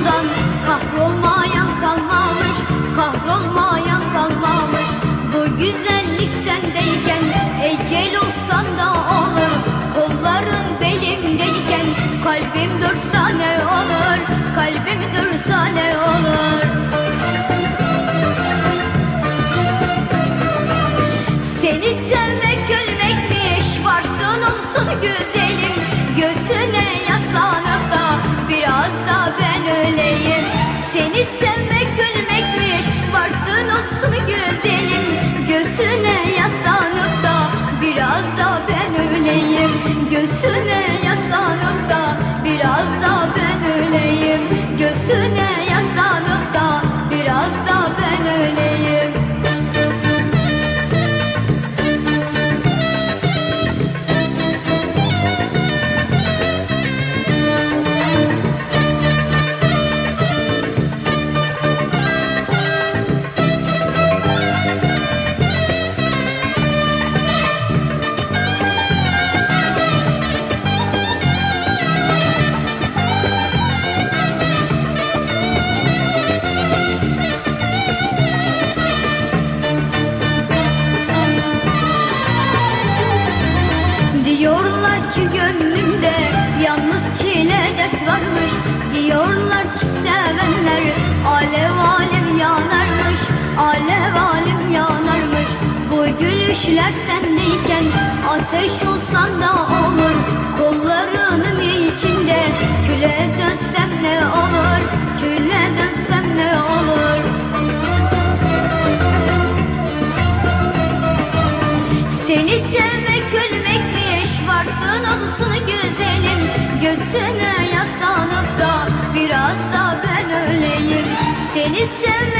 Bundan kahrolmayan kalmamış Kahrolmayan kalmamış. Bu güzel hasret varmış Diyorlar ki sevenler. Alev alem yanarmış Alev alem yanarmış. Bu gülüşler sendeyken Ateş olsan da olur. Seni sevmek